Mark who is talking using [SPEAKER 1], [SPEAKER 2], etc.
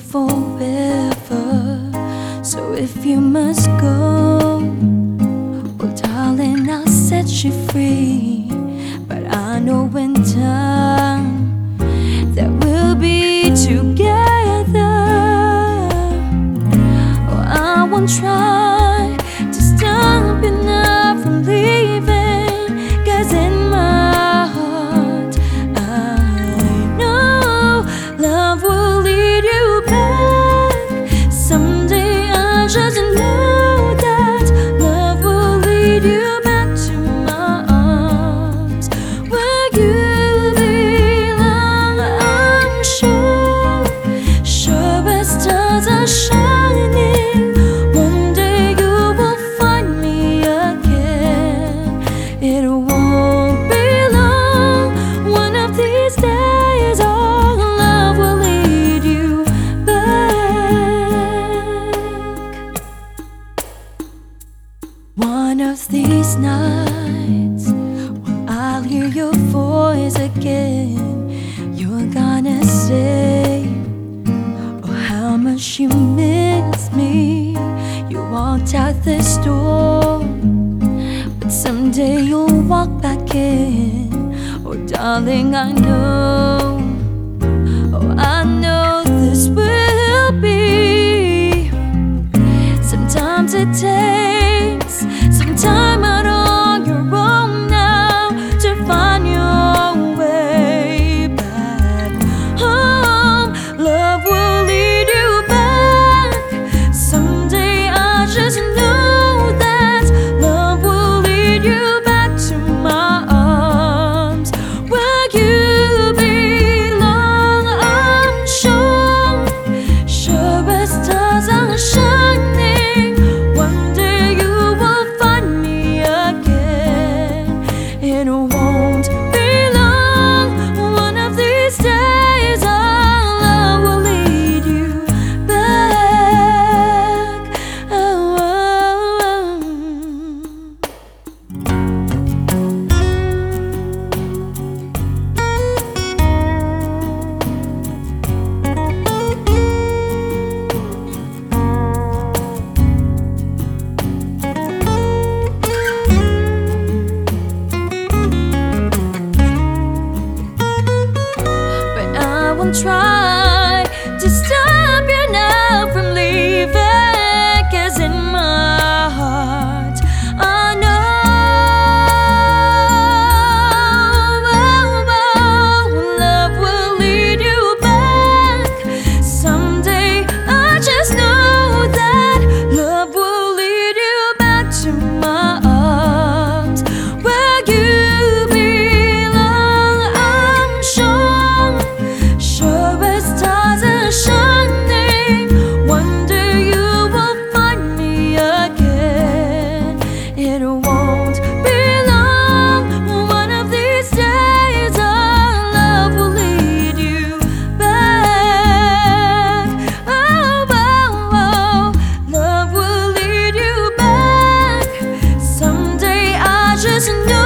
[SPEAKER 1] forever. So if you must go, well, darling, I'll set you free. But I know in time that we'll be together. Oh, I won't try. Well, I'll hear your voice again. You're gonna say, Oh, how much you miss me. You walked out this door, but someday you'll walk back in. Oh, darling, I know. Oh, I know. try doesn't know